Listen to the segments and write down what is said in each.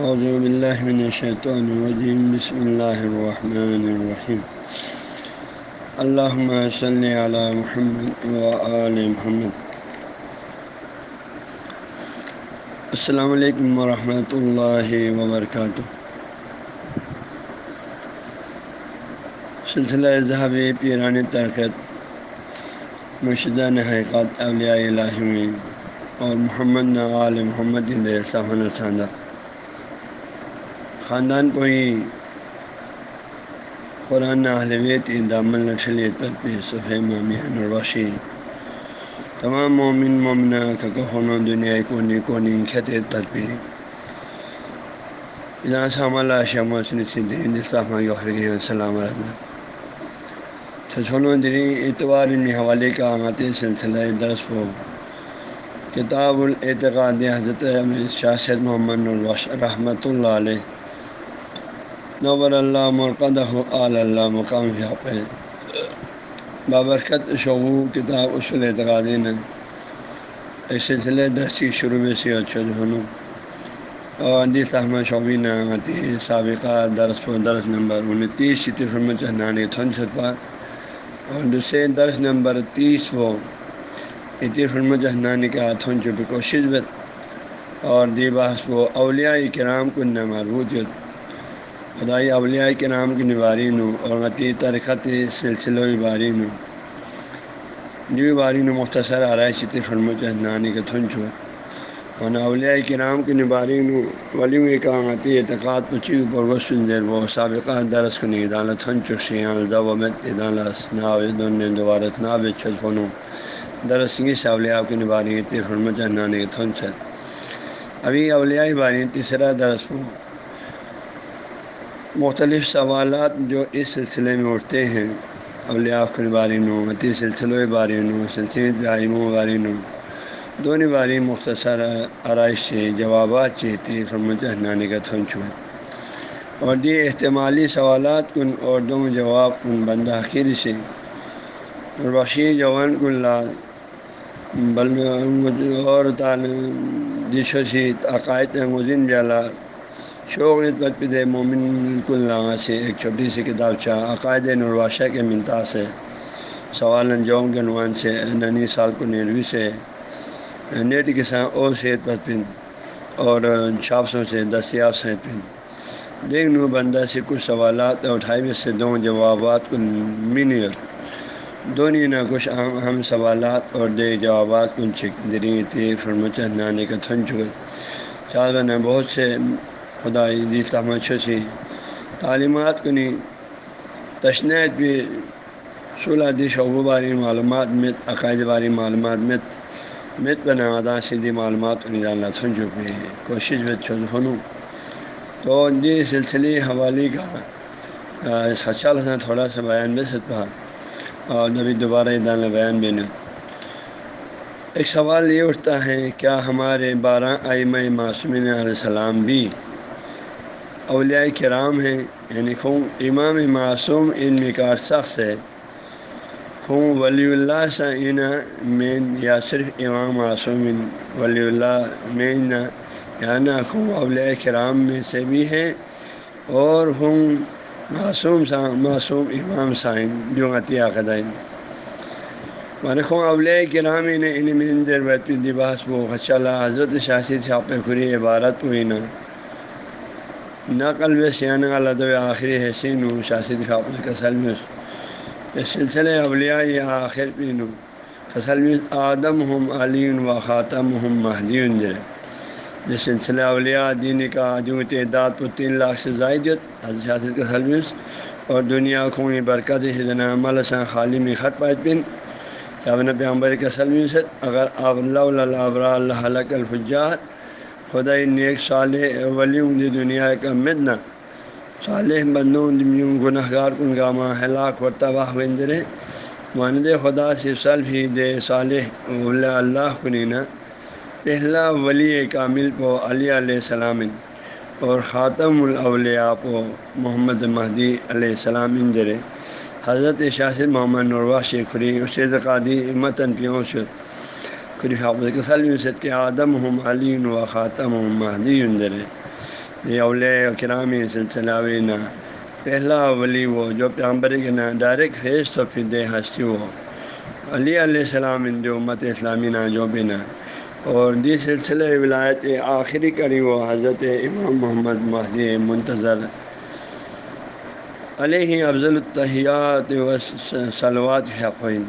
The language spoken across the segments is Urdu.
اعوذ باللہ من الشیطان الرجیم بسم اللہ الرحمن الرحیم اللہم صلی علی محمد و آل محمد. السلام علیکم ورحمۃ اللہ وبرکاتہ سلسلہ ذہب پیران ترکت مرشدہ حقیقت اولیاء الہی اور محمد آل محمد صاحب خاندان کو قرآن اہلویت دامن لٹھلیت پر پہ صفح مامیان الوشی تمام مومن، مومنہ کا ککون دنیا کونی کونی خطے ترپی جہاں سام اللہ شم صدین السلام السلام علیہ چھوڑوں دری اتوار میں حوالے کا آمات سلسلہ درس ہو کتاب الاعتقاد حضرت شاست محمد الوش رحمۃ اللہ علیہ۔ نور اللہ مرقدہ آل اللہ مقام شاپ بابرکت شعبو کتاب اصول اعتقادین ایک سلسلے دس کی شروع میں سے اچھا جھنوں اور حدیث احمد شعبین آتی سابقہ درس و درس نمبر انتیس شطف چہنانی تھن چھت اور دوسرے درس نمبر تیس وہ عطف چہنانی کا تھن چپ کوشش بت۔ اور دی باس وہ اولیاء کرام کن مربوط خدائی اولیاء کے نام کی نوارین ہوں اور غتی ترقت سلسلہ بارین ہوں جو بارین مختصر آرائش فرمت نانی کا تھنچو اور اولیاء کرام کے نبارین ہوں ولی کا اعتقاد پچی پر وسن دیر وہ سابقہ درس کو نہیں دانا تھنچو شیان ضوامت ادانا ناو دون دوبارہ ناب چھت فنوں درسنگی سے اولیاء کی نباری فرمت نانی کا تھنچت ابھی اولیاء بارین تیسرا درس ہوں مختلف سوالات جو اس سلسلے میں اٹھتے ہیں، اولیاء کے بارے نو عتی سلسلے بارے نو، سلسلے عائموں بارے نو، دونوں باری مختصر آرائش سے، جوابات چیتی فرمانے کا تھن چھوئے۔ اور یہ احتمالی سوالات کن اور دو جواب کن بندہ خیر سے۔ اور بخشی جوان کن لا بل اور تعلیم جشوشی عقائد مزین جلا شوق نسبت پہ مومن کل سے ایک چھوٹی سی کتاب چاہ، عقائد نرواشہ کے منتا سے، سوال انجوم کے عنوان سے، ننی سال کو نیروی سے، نیٹ کے ساتھ او صحت پت پن، اور چھاپسوں سے دستیاب سے پن۔ دیکھ نو بندہ سے کچھ سوالات اٹھائی میں سے دو جوابات کو مینیر دونوں نہ کچھ اہم اہم سوالات اور دے جوابات کن چک، دری تھی فرمچ نانے کا تھن چکے۔ چار بہت سے خدا سی تعلیمات کو نہیں تشنیت بھی صلاح دی شعبہ باری معلومات مت، عقائد باری معلومات مت مت بنا ادا سیدھی معلومات کو نہیں ڈالنا سمجھو پہ کوشش میں چھنوں تو یہ سلسلے حوالے کا سچال حسن تھوڑا سا بیان بھی سکتا اور نبی دوبارہ دان بیان بھی نہیں ایک سوال یہ اٹھتا ہے، کیا ہمارے بارہ آئمہ معصومین علیہ السلام بھی اولیاء کرام ہیں یعنی خون امام معصوم علم کا شخص ہے۔ خون ولی اللہ سعین مین یا صرف امام معصوم ولی اللہ مین یا نہ خون اولیاء کرام میں سے بھی ہیں۔ اور خون معصوم سا، معصوم امام سائن جو عطیہ قدائن مانے خون اولیاء کرام نے، ان میں دباس وہ خچلہ حضرت شاسی چھاپے کھری عبارت ہوئی نا۔ نقل و سیان اللہ آخری حسین ہوں شاست خاپس کا سلم سلسلے اولیاء یہ آخر پین ہوں تسلم آدم ہم علی و خاتم ہم مہدی اندر جس سلسلہ اولیاء دین کا جو تعداد پر تین لاکھ سے زائد حضرت شاست کا سلمس اور دنیا خون برکت حضنا عمل سے خالی میں خط پائے پن جب نبی عمبر کا سلم سے اگر آپ اللہ ابرا اللہ الفجار خدا نیک، صالح ولیوں دی دنیا کا مدنا صالح بندوں گناہ گار کن گامہ ہلاک و تباہ بندرے ماند خدا سے سلف ہی دے صالح اللہ کنینا پہلا ولی کامل پو علی علیہ السلام اور خاتم الاولیاء پو محمد مہدی علیہ السلام اندرے حضرت شاست محمد نروا شیخری اسے قادی متن پیوں سے قریف حافظ کے کے آدم ہم علی و خاتم ہم مہدی اندر یہ اول کرام سلسلہ وینا پہلا ولی وہ جو پیغمبر کے نا ڈائریکٹ فیس تو فد ہستی وہ علی علیہ السلام ان جو امت اسلامی نا جو بھی نا اور دی سلسلہ ولایت آخری کری وہ حضرت امام محمد مہدی منتظر. علیہ افضل التحیات و سلوات حقین.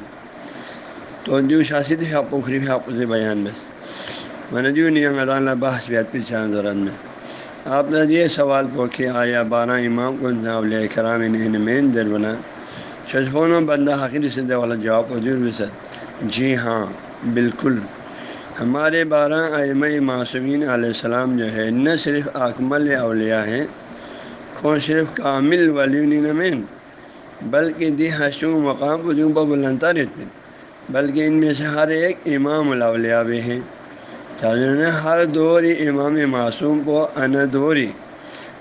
تو جو شاست حق اخری حق سے بیان بس من جو نہیں اللہ بحث بیت پیچھا ضرورت میں۔ آپ نے یہ سوال پوکھے آیا بارہ امام کو علیہ کرام انہیں مین در بنا؟ شجفون و بندہ حقیر سے والا جواب حضور بھی سر۔ جی ہاں بالکل۔ ہمارے بارہ ائمہ معصومین علیہ السلام جو ہے، نہ صرف اکمل اولیاء ہیں، کون صرف کامل ولی نمین بلکہ دی حشو مقام پر بلندہ رہتے ہیں۔ بلکہ ان میں سے ہر ایک امام الاولیاء بھی ہیں۔ نے ہر دوری امام معصوم کو اندوری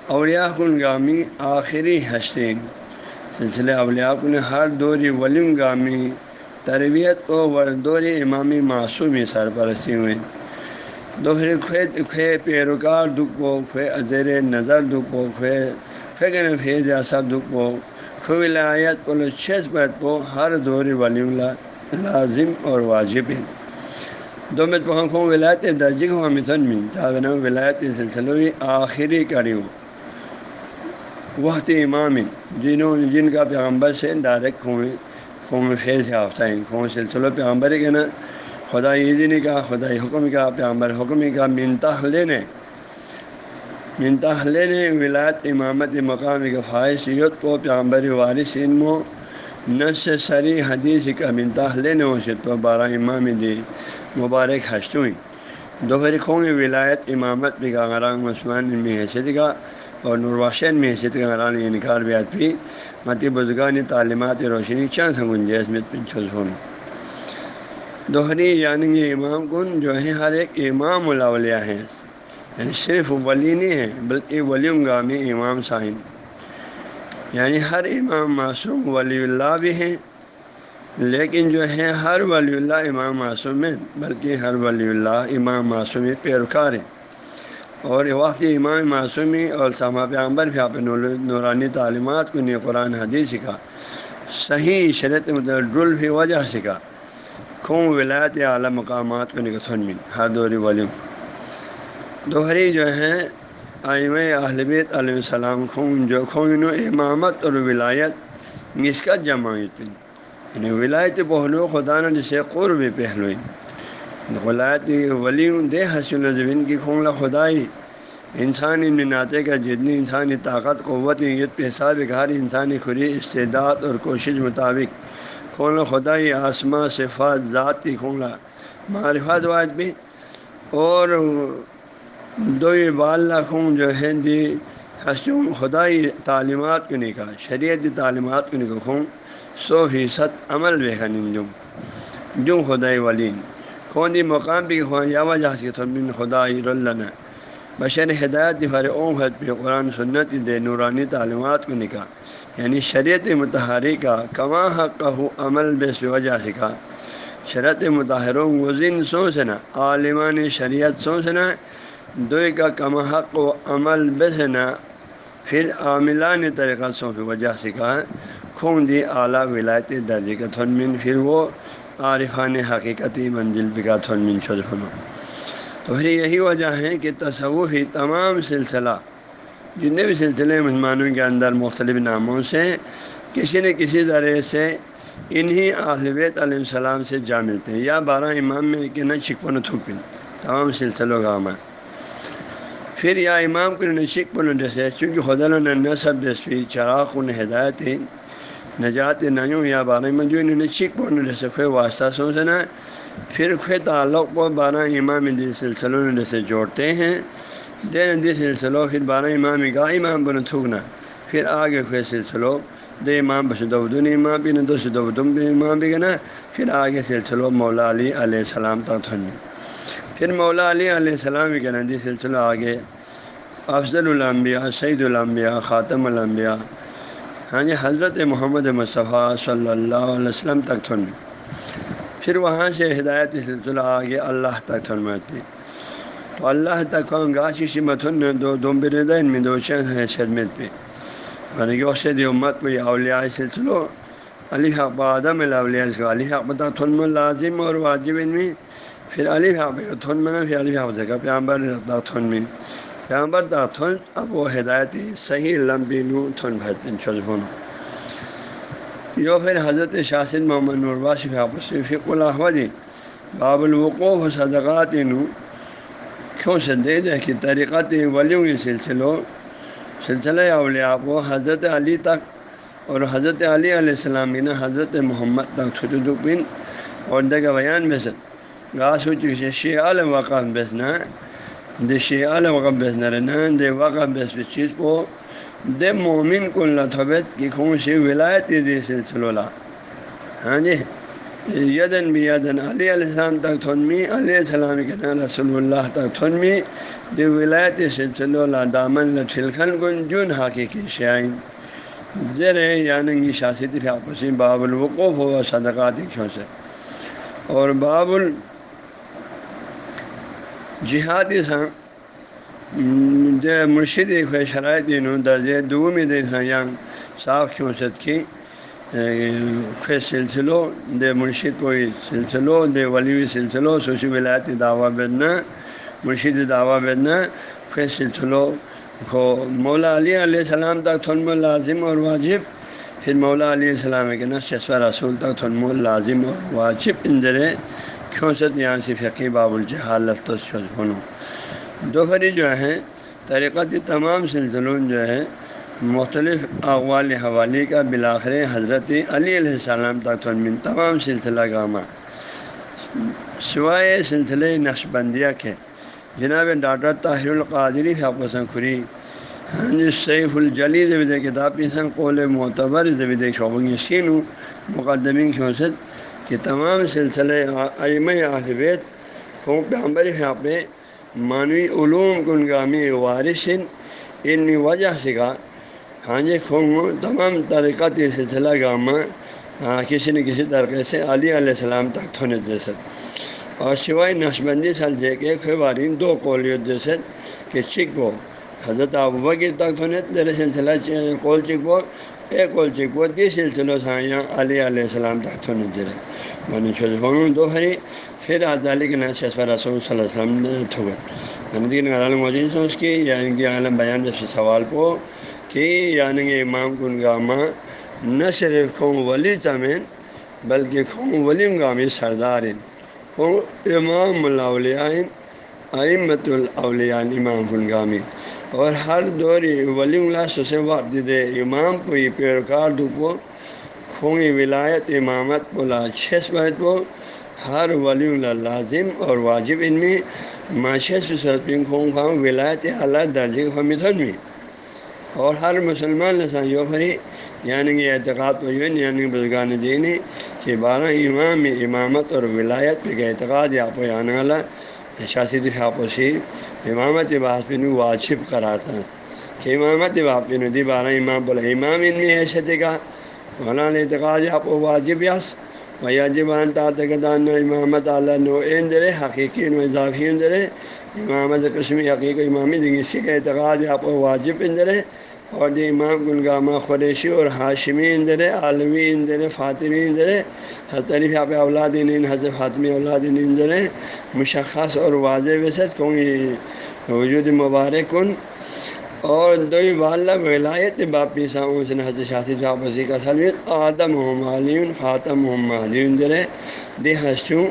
اولیاء کن گامی آخری حسین سلسلے اولیاء کن ہر دوری ولیم گامی تربیت کو وردوری امام معصومی سرپرستی ہوئے دوسرے کھوے کھوے پیروکار دکھو کھوے ازیر نظر دکھو کھوے فکر فیض سب دکھو کھو ولایت پلو چھس پر کو ہر دوری ولیم لازم اور واجب ہے دو میں پہن ولایت درجی ہوا مثن میں تاغن ولایت سلسلہ آخری کڑی کری وقت امام جنہوں جن کا پیغمبر سے ڈائریکٹ خون خون فیض یافتہ ہیں۔ خون سلسلہ پیغمبر کے نا خدا یہ نے کہا خدا حکم کا، پیغمبر حکم کا منتہ لینے منتہ لینے ولایت امامت مقام کا فائصیت کو پیغمبر وارث علم نس سری حدیث کا منتہ لینے ہو تو بارہ امام دی مبارک ہسٹوئیں دوپہر خوں ولایت امامت بھی کا غران عثمان میں حیثیت کا اور نرواشین میں حیثیت کا غران انکار بیات بھی متی بزگانی تعلیمات روشنی چند گنجائش میں پنچھوس دوہری یعنی امام کن جو ہے ہر ایک امام الاولیاء ہیں. یعنی صرف ولی نہیں ہے بلکہ ولیم گامی امام سائن یعنی ہر امام معصوم ولی اللہ بھی ہیں، لیکن جو ہے ہر ولی اللہ امام معصوم ہے بلکہ ہر ولی اللہ امام معصومی پیروکار ہیں۔ اور وقت امام معصومی اور سما پیغمبر بھی آپ نورانی تعلیمات کو نے قرآن حدیث سکھا، صحیح شرط ڈرل بھی وجہ سکھا۔ خون ولایت اعلیٰ مقامات کو نکسن میں ہر دوری ولیم دوہری جو ہے آئم اہلبیت علیہ السلام خون جو خون امامت اور ولایت مسکت جماعت یعنی ولایت پہلو خدا نے جسے قرب پہلو ولایت ولی دے حسن زمین کی خونلا خدائی۔ انسانی ناطے کا جتنی انسانی طاقت، قوت یت پہ حساب گھر انسانی کھری استعداد اور کوشش مطابق۔ خون خدائی آسما صفات، ذات کی خونلا معرفت واحد بھی اور دو بال خون جو ہے دی حسن خدائی تعلیمات کو نکاح شریعتی تعلیمات کو نکاح خون، سو فیصد عمل بے خن جم. جم خدائی ولین. کون دی مقام بھی خوان یا وجہ سے تھمن خدا اللہ بشر ہدایت فر اوم حد پہ قرآن سنت دے نورانی تعلیمات کو نکاح یعنی شریعت متحری کا، کما حق کا ہو عمل بے وجہ سکھا شرط متحروں وزن سوچنا عالمان شریعت سوچنا دو کا کما حق و عمل بسنا پھر عاملان طریقہ سو وجہ سکھا خون دی اعلیٰ ولایت درجے کا تھن پھر وہ عارفان حقیقتی منزل بکا تھن من شدفن تو پھر یہی وجہ ہے کہ تصوفی تمام سلسلہ، جتنے بھی سلسلے مسلمانوں کے اندر مختلف ناموں سے، کسی نہ کسی ذریعے سے انہی اہلویت علیہ السلام سے جا ملتے ہیں، یا بارہ امام میں کہ نہ چھپن تھوپن تمام سلسلوں کا عمل. پھر یا امام کو نہ چھپن جیسے چونکہ خدا نے نصب جیسے چراغ ان ہدایت نجات نیوں یا بارہ منجو انہوں چک پڑھنے جیسے کوئی واسطہ سوچنا ہے پھر کوئی تعلق کو بارہ امام دی سلسلوں نے جیسے جوڑتے ہیں۔ دین دی سلسلوں پھر بارہ امام کا امام بن تھوکنا۔ پھر آگے کوئی سلسلوں، دے امام بسدعدن امام بھی، نہ دو سدم بھی امام بھی گنا۔ پھر آگے سلسلوں مولا علی علیہ السلام تک تھن پھر مولا علی علیہ السلام بھی کہنا دی سلسلہ آگے۔ افضل الانبیاء سعید الانبیاء، خاتم الانبیاء۔ ہاں جی حضرت محمد مصطفیٰ صلی اللہ علیہ وسلم تک تھن۔ پھر وہاں سے ہدایت سلسلہ آگے اللہ تک تھن تو اللہ تک گاشی متھن دو دوم بردین میں دو چند ہیں شدمت پہ۔ یعنی کہ وقت امت کو اولیاء سلسلو علی حق آدم الاولیاء کو علی حق بتا تھن لازم اور واجب ان میں۔ پھر علی حق تھن منا پھر علی حق کا پیامبر رکھتا تھن میں۔ پیامبر تا تھن، اب وہ ہدایتی صحیح لمبی نو تھن بھت بن یو پھر حضرت شاست محمد نورباش فق الحمدی باب الوقوف و صدقات نو۔ کیوں سے دے دے کہ طریقت ولیوں کے سلسلوں، سلسلہ اولیاء کو حضرت علی تک اور حضرت علی علیہ السلام نے حضرت محمد تک چھٹو بن اور دگا بیان میں سے گاس ہو چکی شی عالم وقف بیسنا دے شی عالم وقف بیسنا رہنا دے وقف بیس چیز کو دے مومن کو لطبت کی خون سی ولایت دے سلسلہ ہاں جی یدن بھی یدن علی علیہ السلام تک تھنمی علیہ السلام کے نام رسول اللہ تک تھنمی دی ولایت سلسلہ دامن لٹھلکھن گن جن حقیقی شائن زیر یعنی شاست آپسی باب الوقوف ہوا صدقات کیوں سے اور باب ال جہاد سا ہاں، مرشد ایک شرائط درجے دو میں دے ہاں، سا صاف کیوں ست کی سلسلوں دے مرشد کوئی سلسلوں دے ولی سلسلوں سوشی ولایت دعویٰ بدنا مرشد دعویٰ بدنا پھر سلسلوں کو مولا علی علیہ السلام تک تھن لازم اور واجب، پھر مولا علیہ السلام کے نا رسول تک تھن لازم اور واجب، اندرے کیوں ست یہاں سے فقی باب الجہالت دوپہری جو ہے طریقت تمام سلسلوں جو ہے مختلف اقوال حوالی کا بلاخر حضرت علی علیہ السلام تک من تمام سلسلہ گامہ سوائے سلسلے نقش بندیہ کے، جناب ڈاکٹر طاہر القادری آپ خری ہاں جی سیف الجلی زبید کتاب سنگ قول معتبر زبید شعبہ سین مقدمی حوصت کہ تمام سلسلے ائم عالبیت کو پیامبر پہ معنوی علوم کنگامی وارثن ان وجہ سے کا ہاں جی خون تمام طریقہ سلسلہ گامہ ہاں کسی نہ کسی طریقے سے علی علیہ السلام تک تھونے جیسے اور سوائے نقشبندی سال جے کے خبارین دو کولیت جیسے کہ چک بو حضرت ابو بکر تک تھونے تیرے سلسلہ کول چک بو ایک کول چک بو تی سلسلوں تھا یہاں علی علیہ السلام تک تھونے جرے بنے چھوٹے دو ہری پھر علی کے نام شیسفہ رسول صلی اللہ علیہ وسلم نے تھوڑے یعنی عالم موجود تھا اس کی یعنی کہ عالم بیان جیسے سوال کو کہ یعنی کہ امام کن گامہ نہ صرف خوں ولی تمین بلکہ خوں ولیم گامی سردار خوں امام الاولیاء امت الاولیاء امام کن گامی اور ہر دور ولی اللہ سے وقت دے، امام کو یہ پیروکار دکھو خونی ولایت امامت بولا چھس بہت کو، ہر ولی اللہ لازم اور واجب ان میں معاشیت سے خوں خواہ، ولایت اعلیٰ درجے حمیدن میں اور ہر مسلمان لسان یوفری یعنی کہ اعتقاد و یون یعنی بزرگان دینی کہ بارہ امام، امامت اور ولایت پہ اعتقاد یا پہ آنے والا اچھا شاست حاپسی امامت باپن واجب کراتا کہ امامت باپن دی بارہ امام بولا، امام ان میں حیثیت کا فلاں اعتقاد آپ واجب یاس ویاجبان تعتقدان امامت اعلیٰ نو درے، حقیقی و اضافی اندرے امامت قسمی حقیقی امامی اسی کا اعتقاد آپ واجب اندرے اور دی امام گلگامہ قریشی اور ہاشمی اندر عالمی اندر فاطمی اندر حضرت یہاں پہ اولاد حضرت فاطمی اولاد اندر مشخص اور واضح وسط کون وجود مبارک کن اور دو واللہ ولایت باپی ساؤں سے حضرت شاسی جاپسی کا سلوت آدم محمد خاتم محمد اندر دے ہسوں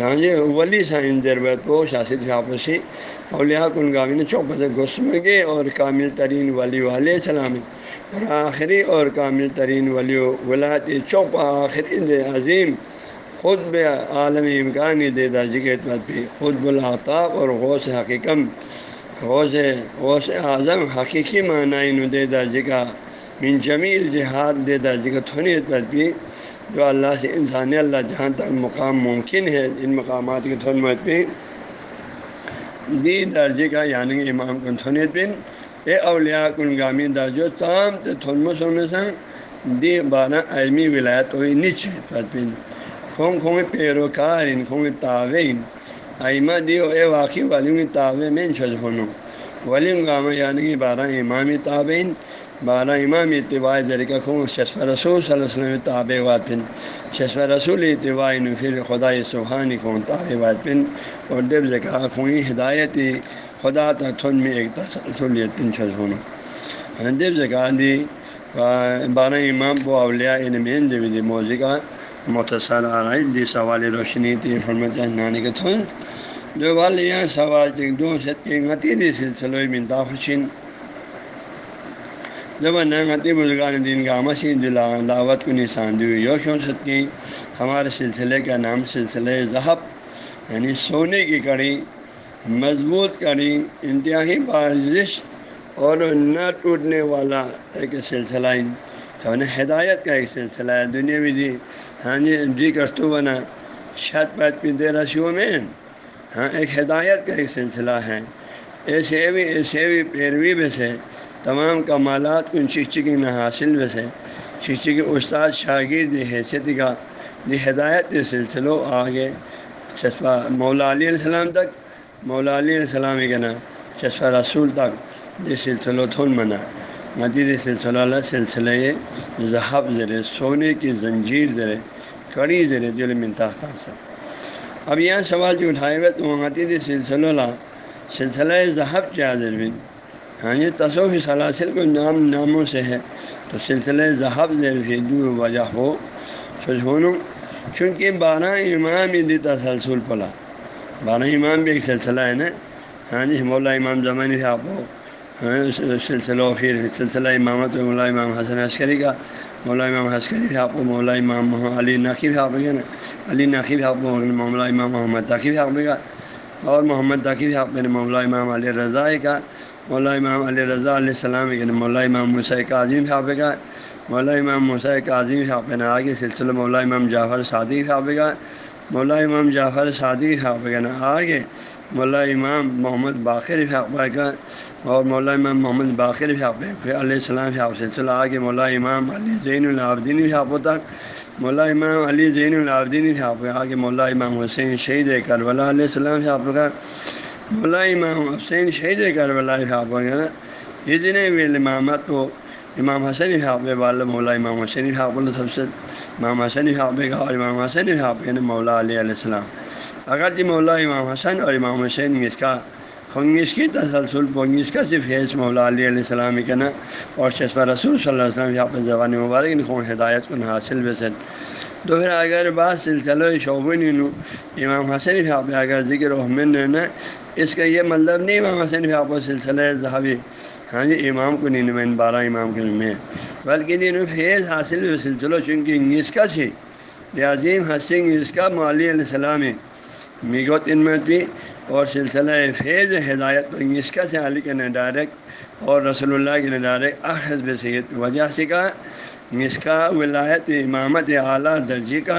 ہاں جی ولی سا اندر بت کو شاست جاپسی اولیاء کن گامین چوپ سے گسمگے اور کامل ترین ولی والے سلام۔ اور آخری اور کامل ترین ولی ولایت چوپ آخری دے عظیم۔ خود بے عالم امکانی دے درجی کے اعتبار پہ خود بلاطاق اور غوث حقیقم، غوث غوث اعظم حقیقی معنی دے درجے کا من جمیل جہاد دے درجے کا تھونی اعتبار پہ جو اللہ سے انسانی اللہ جہاں تک مقام ممکن ہے، ان مقامات کے تھون پہ دی درجے کا یعنی امام کن تھونیت بن اے اولیاء کن گامی درجو تام تھن سونے سے دی بارہ علمی ولایت ہوئی نیچے پن کھونگ کھونگ پیروکار ان کھونگ تعوین ائمہ دیو اے واقعی ولیم تاب میں چھج ولیم گام یعنی بارہ امامی تابعین بارہ امام اتباع ذریعہ خون ششف رسول صلی اللہ علیہ وسلم تاب واد پن ششف رسول اتباع پھر خدا سبحانی خون تاب واد اور دب ذکا خون ہدایت خدا تک تھن میں ایک تسلیت پن چھج دب ذکا دی بارہ امام بو اولیاء ان مین دی موضوع کا مختصر آرائی، دی سوال روشنی تھی فرمت نانی کے تھن جو والے یہاں سوال تھی دو ست کے غتی دی سلسلے منتا خوشین جب نتی بزرگان دین کا مسیح دلا دعوت کو نشان دی یوشوں ست کی ہمارے سلسلے کا نام سلسلے ذہب یعنی سونے کی کڑی، مضبوط کڑی، انتہائی بارش اور نہ ٹوٹنے والا ایک سلسلہ۔ ہدایت کا ایک سلسلہ ہے۔ دنیا بھی دی ہاں جی جی کرتو بنا چھت پت پہ دے رسیوں میں۔ ہاں ایک ہدایت کا ایک سلسلہ ہے۔ ایسے بھی ایسے بھی پیروی میں سے، تمام کمالات کو ان شکچی کی نہ حاصل میں سے۔ شکچی کے استاد شاگرد حیثیت کا دی ہدایت کے سلسلوں آگے چسپا مولا علیہ السلام تک، مولا علیہ السلام کے نا چسپا رسول تک یہ سلسلوں تھون منا۔ مدید سلسلہ سلسلے ذہب ذرے سونے کی زنجیر ذرے کڑی ذرے دل منتا سب اب یہاں سوال جو اٹھائے ہوئے تو مدید سلسلہ سلسلہ ذہب کیا ذربن ہاں یہ تصوف سلاسل کو نام ناموں سے ہے۔ تو سلسلہ ذہب ذر جو وجہ ہو سجھونوں چونکہ بارہ امام دی تسلسل پلا۔ بارہ امام بھی ایک سلسلہ ہے نا؟ ہاں جی مولا امام زمانی آپ ہو۔ سلسلہ پھر سلسلہ امامت مولا امام حسن عسکری کا مولا امام عسکری آپ کو مولا امام علی نقیب آپ گا نا علی نقیب آپ کو مولا امام محمد تقیب آپ گا اور محمد تقیب آپ نے مولا امام علیہ رضا کا مولا امام علیہ رضا علیہ السلام کے مولا امام مسیق عظیم صاحب کا مولا امام مسیق عظیم صاحب نے آگے سلسلہ مولا امام جعفر صادق صاحب کا مولا امام جعفر صادق صاحب کا آگے مولا امام محمد باقر صاحبہ کا اور مولا امام محمد باقر صاحب علیہ السلام صاحب سلسلہ آگے مولا امام علی زین العابدین صاحب تک مولا امام علی زین العابدین صاحب آگے مولا امام حسین شہید کربلا علیہ السلام صاحب کا مولا امام حسین شہید کربلا صاحب کا یہ بھی امامت تو امام حسین صاحب والا مولا امام حسین صاحب اللہ سب سے امام حسین صاحب کا اور امام حسین صاحب کے مولا علیہ علیہ السلام اگرچہ مولا امام حسن اور امام حسین اس کا خنگس کی تسلسل پونگس کا صرف حیض مولا علیہ علیہ السلام کے نا اور شسفہ رسول صلی اللہ علیہ وسلم یہاں زبان مبارک نے ہدایت کو حاصل بسد۔ تو پھر اگر بعض سلسلہ شعبہ نہیں امام حسین صاحب اگر ذکر احمد نے نا، اس کا یہ مطلب نہیں امام حسین صاحب سلسلہ ذہبی ہاں جی امام کو نہیں نمائن بارہ امام کے میں۔ بلکہ دن فیض حاصل سلسلہ چونکہ انگیس کا سی۔ عظیم حسین اس کا مالی علیہ السلام میگوت انمت بھی اور سلسلہ فیض ہدایت تو انگیس کا سے علی کے ڈائریکٹ اور رسول اللہ کے نے ڈائریکٹ حزب سید وجہ سے کا، اس کا ولایت امامت اعلیٰ درجی کا،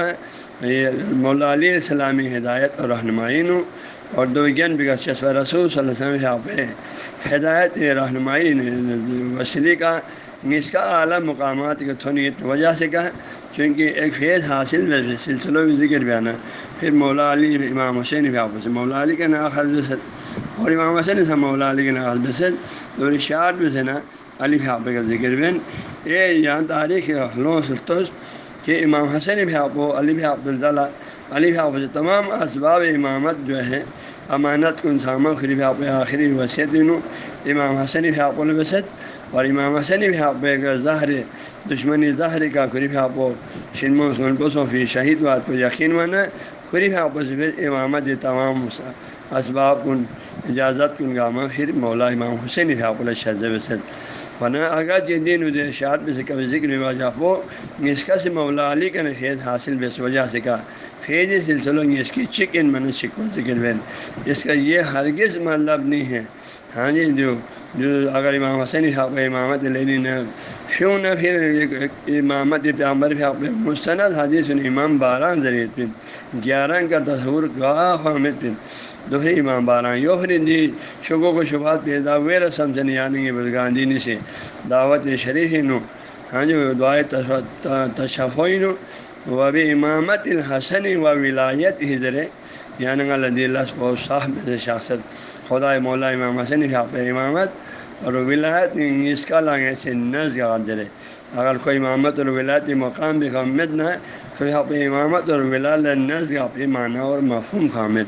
یہ مولا علیہ السلامی ہدایت اور رہنمائی نو، اور دو گن بگا چسپ رسول صلی اللہ علیہ وسلم پہ ہدایت رہنمائی وسیلی کا، اس کا اعلیٰ مقامات کے تھونی وجہ سے کا، چونکہ ایک فیض حاصل سلسلوں میں ذکر بھی پھر مولا علی امام حسین بھی آپ سے مولا علی کے ناخذ بسد اور امام حسین سے مولا علی کے ناخذ بسد اور اشاعت میں سے نا، علی فاپ کا ذکر بین۔ یہ یہاں تاریخ لو سلطس کہ امام حسین بھی آپ علی بھی آپ اللہ علی بھی سے تمام اسباب امامت جو ہے امانت کن سامہ خریف آپ آخری وصیت دنوں امام حسین بھی آپ الوسد اور امام حسین بھی آپ ظاہر دشمنی ظاہر کا قریف آپ شنم عثمان پوسوں فی شہید بات کو یقین مانا۔ قریف آپ ہاں، پھر امامت تمام اسباب کن، اجازت کن گامہ پھر مولا امام حسین بھی آپ الشد وسد ورنہ اگر جن دن ادے اشاعت میں سے کبھی ذکر وجہ ہو، اس سے مولا علی کا فیض حاصل بے وجہ سے کا۔ فیض سلسلوں اس کی چک ان من چک کو ذکر بین۔ اس کا یہ ہرگز مطلب نہیں ہے۔ ہاں جی جو جو اگر امام حسین صاحب امامت لینی نہ، کیوں نہ پھر امامت پیامبر صاحب مستند حدیث امام بارہ ذریعے گیارہ کا تصور گاہ حامد پن دوسری امام بارہ یو پھر دی شکو کو شبہات پیدا ہوئے رسم سے نہیں آنے گے بلگاندینی سے دعوت شریف نو ہاں جی دعائے تشفوئی نو و بھی امامت الحسن و ولایت ہی یعنی لدی اللہ بہت صاحب شخصت خدا مولا امام حسن حاف امامت اور ولایت اس کا لائیں سے نز قادر ہے اگر کوئی امامت اور ولایتی مقام بھی خامد نہ ہے تو یہاں پہ امامت اور ولاد نز کا معنی اور مفہوم خامد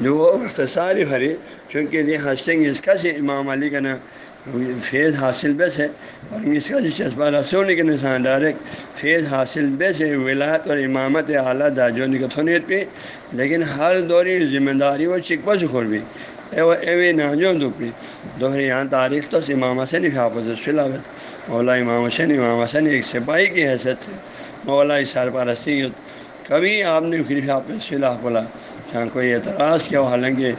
جو وہ اختصاری بھری، چونکہ یہ ہنسیں گے اس کا سے امام علی کا نا فیض حاصل بس ہے، اور اس کا جسبہ رسول کے نسان ڈائریکٹ فیض حاصل بس ہے، ولایت اور امامت اعلیٰ داجون تھونیت پہ لیکن ہر دوری ذمہ داری وہ چکپا سے بھی۔ اے ناجو دکھ دوہری یہاں تاریخ تو امام حسن حافظ فی الحال مولا امام حسین امام حسن ایک سپاہی کی حیثیت سے۔ مولا اشار پارسی کبھی آپ نے پھر حافظ فی بولا۔ جہاں کوئی اعتراض کیا ہو حالانکہ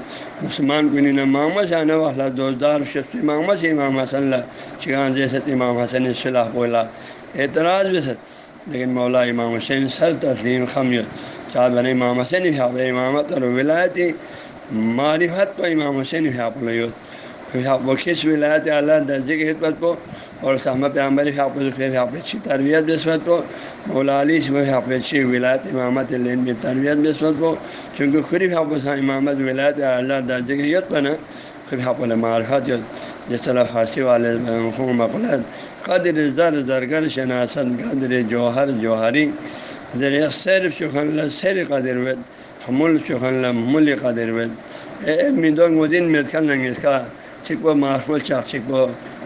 مسلمان کو نہیں محمد سے آنے والا دوزدار شخص محمد سے امام حسن اللہ چکان جیسے امام حسن صلاح بولا۔ اعتراض بھی سر لیکن مولا امام حسین سر تسلیم خمیت چاہ بنے امام حسین امامت اور ولایتی معرفت تو امام حسین وہ کس ولایت اعلیٰ درجے کی خدمت کو اور سامہ پیامبر حافظ اچھی تربیت نسبت کو مولا علی سے وہ اچھی ولایت امامت لین میں تربیت نسبت کو چونکہ خریف حافظ اچھا امامت ولایت اعلیٰ درجے کی یت بنا خریف حافظ اچھا معرفت جس طرح فارسی والے مقلت قدر زر زرگر شناست قدر جوہر جوہری، زر صرف چخن سیر قدر ود مل چخن مل قدر ود۔ اے میدون دن میں کھل لیں گے اس کا چھک و محفول چاہ چھک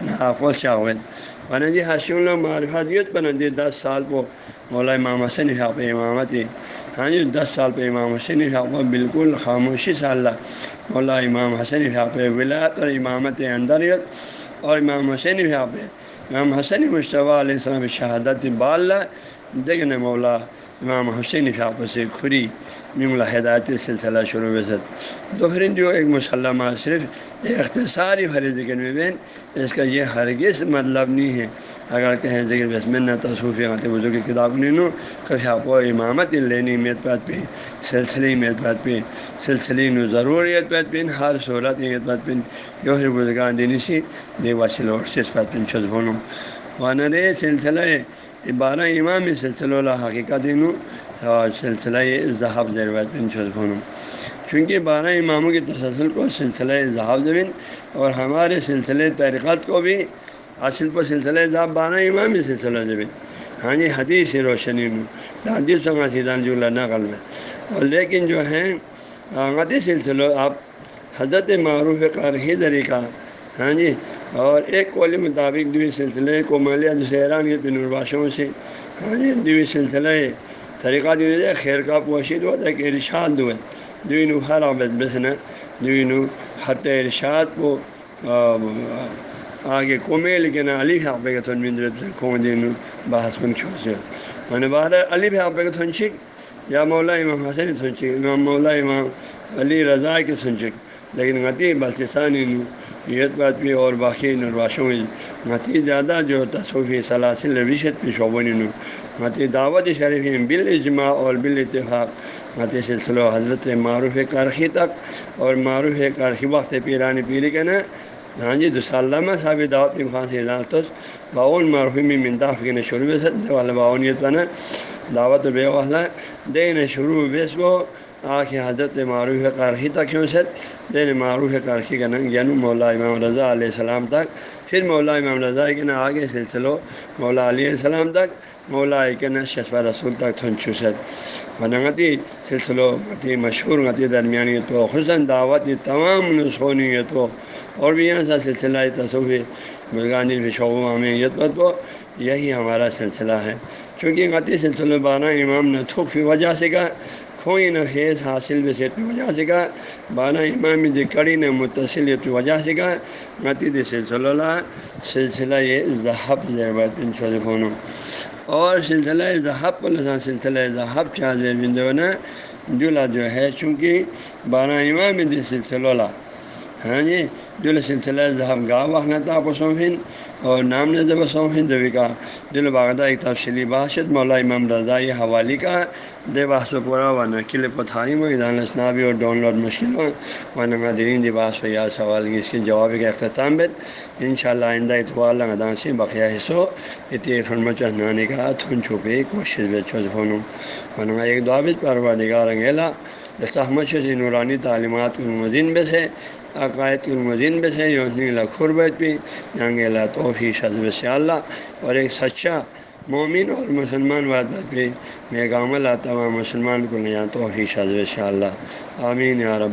و ناقول چاہت ورنہ جی حسین معرفت یت بنا دی دس سال کو مولا امام حسین حاف امامت ہاں جی یعنی دس سال پہ امام حسین حاف بالکل خاموشی سے اللہ مولا امام حسین حاف ولایت اور امامت اندریت اور امام حسین حاف امام حسین مشتبہ علیہ السلام شہادت بال دیکھنے مولا امام حسین حاف سے کھری. جملہ ہدایتی سلسلہ شروع میں سد دوہری جو ایک مسلمہ صرف اختصاری بھرے ذکر میں بین اس کا یہ ہرگز مطلب نہیں ہے۔ اگر کہیں ذکر بس میں نہ تصوفی آتے وضو کی کتاب نہیں نو، کبھی آپ کو امامت لینی میت پہ، سلسلے میت پات پہ، سلسلے نو ضروریت پات پہ، ہر صورت یت پات پہ۔ یہ بزرگان دینی سی دیوا سلوڑ سے اس پات پہ بولوں۔ وانا رے سلسلہ بارہ امام سلسلہ حقیقت دینوں اور سلسلہ اظہاب ضرورت بن چھوڑوں چونکہ بارہ اماموں کی تسلسل کو سلسلہ اظہاب زمین اور ہمارے سلسلے تحریکات کو بھی اصل پر سلسلہ اظہاب بارہ امام سلسلہ زمین۔ ہاں جی حدیث روشنی میں، حدیث و سیدان جو نقل میں اور لیکن جو ہیں غتی سلسلہ، آپ حضرت معروف کر ہی طریقہ ہاں جی اور ایک قولی مطابق دوی سلسلے کو مالیہ حیران کے پنورواشوں سے ہاں جی دوی سلسلہ طریقہ جو ہے، خیر کا پوشید ہوتا ہے کہ ارشاد دو نو ہر عبد بسنا نو خط ارشاد کو آگے کومے لیکن علی حافظ کا تھن بندر کو دین بحث کن چھو سے میں نے علی بھی حافظ کا تھن چھک یا مولا امام حسن تھن چھک امام مولا امام علی رضا کے سن چھک لیکن غتی بلتستانی نو یہ بات بھی اور باقی نرواشوں میں غتی زیادہ جو تصوفی سلاسل رویشت پہ شعبوں نو متی دعوت شریف بال اجماع اور بال اتفاق. متی سلسلہ حضرت معروف کرخی تک اور معروف کرخی وقت پیرانی پیری کے نا ہاں جی دسالمہ صاحب دعوت خان سے باون معروف میں منتاف کے شروع میں سد والا باون یہ بنا دعوت بے والا دین شروع بیس کو آ حضرت معروف کرخی تک کیوں سد، دین معروف کرخی کا ننگ یعنی مولا امام رضا علیہ السلام تک، پھر مولا امام رضا کے نا آگے سلسلوں مولا علیہ السلام تک مولا کے شفا رسول تک تھن چوسد ونگتی سلسلو غتی مشہور غتی درمیانی تو حسن دعوت تمام نسخونی تو۔ اور بھی یہاں سا سلسلہ تصوف مرغانی بھی شعبہ میں یت تو یہی ہمارا سلسلہ ہے۔ چونکہ غتی سلسلہ بارہ امام نہ تھوک کی وجہ سے کا کھوئی نہ حیض حاصل بھی کی وجہ سے کا بارہ امام دی کڑی نہ متصل کی وجہ سے کا غتی سلسلہ سلسلہ یہ ذہب ضرورت ان شرفوں اور سلسلہ ذہب الحسن سلسلہ ذہب چاہ زیر بندونا جلا جو ہے، چونکہ بارہ امام دی سلسلہ ہاں جی جل سلسلہ ذہب گاہ وحنت آپ سوفن اور نام نے جب کا دل باغدہ ایک تفصیلی باشد مولا امام رضا یہ حوالی کا دے باس و پورا و نقل پتھاری میں ادان اسنابی اور ڈاؤن لوڈ مشکل ہو۔ و نمادرین دباس و یا سوال کی اس کے جواب کا اختتام بت ان شاء اللہ آئندہ اتوار لگان سے بقیہ حصوں اتنے فرم چہنانے کا تھن چھپے کوشش بے چھوٹ فون ونگا ایک دعابت پروا نگار انگیلا جیسا سے نورانی تعلیمات المدین بس ہے۔ عقائد المدین بس ہے یونی لخربت بھی جنگ اللہ توفی شزب سے اللہ۔ اور ایک سچا مومن اور مسلمان وادت بھی میں گام اللہ تمام مسلمان کو لیا توفی شزب سے اللہ۔ آمین یا رب